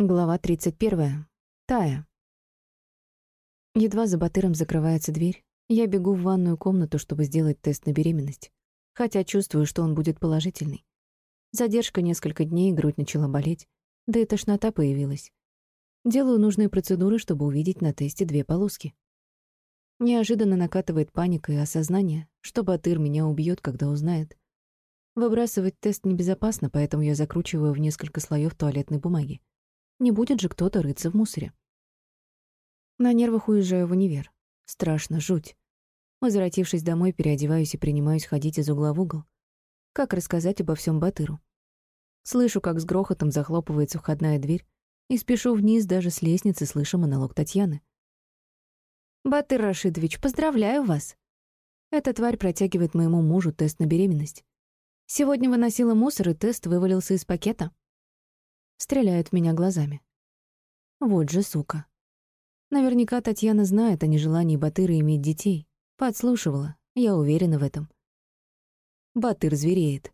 Глава 31. Тая. Едва за Батыром закрывается дверь, я бегу в ванную комнату, чтобы сделать тест на беременность. Хотя чувствую, что он будет положительный. Задержка несколько дней, грудь начала болеть, да и тошнота появилась. Делаю нужные процедуры, чтобы увидеть на тесте две полоски. Неожиданно накатывает паника и осознание, что Батыр меня убьет, когда узнает. Выбрасывать тест небезопасно, поэтому я закручиваю в несколько слоев туалетной бумаги. Не будет же кто-то рыться в мусоре. На нервах уезжаю в универ. Страшно, жуть. Возвратившись домой, переодеваюсь и принимаюсь ходить из угла в угол. Как рассказать обо всем Батыру? Слышу, как с грохотом захлопывается входная дверь, и спешу вниз даже с лестницы, слыша монолог Татьяны. «Батыр Рашидович, поздравляю вас!» Эта тварь протягивает моему мужу тест на беременность. Сегодня выносила мусор, и тест вывалился из пакета. Стреляет в меня глазами. Вот же сука. Наверняка Татьяна знает о нежелании Батыра иметь детей. Подслушивала, я уверена в этом. Батыр звереет.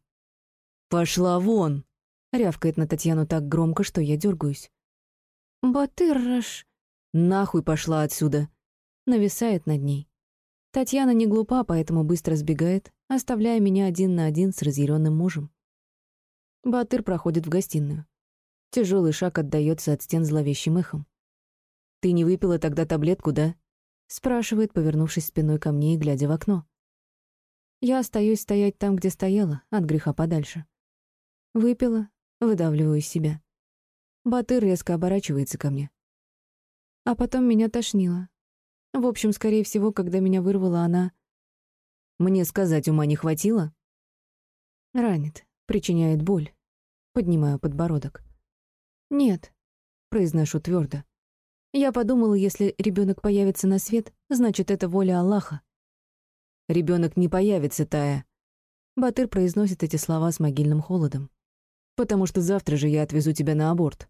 «Пошла вон!» — рявкает на Татьяну так громко, что я дергаюсь. «Батыр, «Нахуй пошла отсюда!» Нависает над ней. Татьяна не глупа, поэтому быстро сбегает, оставляя меня один на один с разъяренным мужем. Батыр проходит в гостиную. Тяжелый шаг отдаётся от стен зловещим эхом. «Ты не выпила тогда таблетку, да?» — спрашивает, повернувшись спиной ко мне и глядя в окно. Я остаюсь стоять там, где стояла, от греха подальше. Выпила, выдавливаю из себя. Батыр резко оборачивается ко мне. А потом меня тошнило. В общем, скорее всего, когда меня вырвала она... Мне сказать ума не хватило? Ранит, причиняет боль. Поднимаю подбородок. «Нет», — произношу твердо. Я подумала, если ребенок появится на свет, значит, это воля Аллаха. Ребенок не появится, Тая. Батыр произносит эти слова с могильным холодом. Потому что завтра же я отвезу тебя на аборт.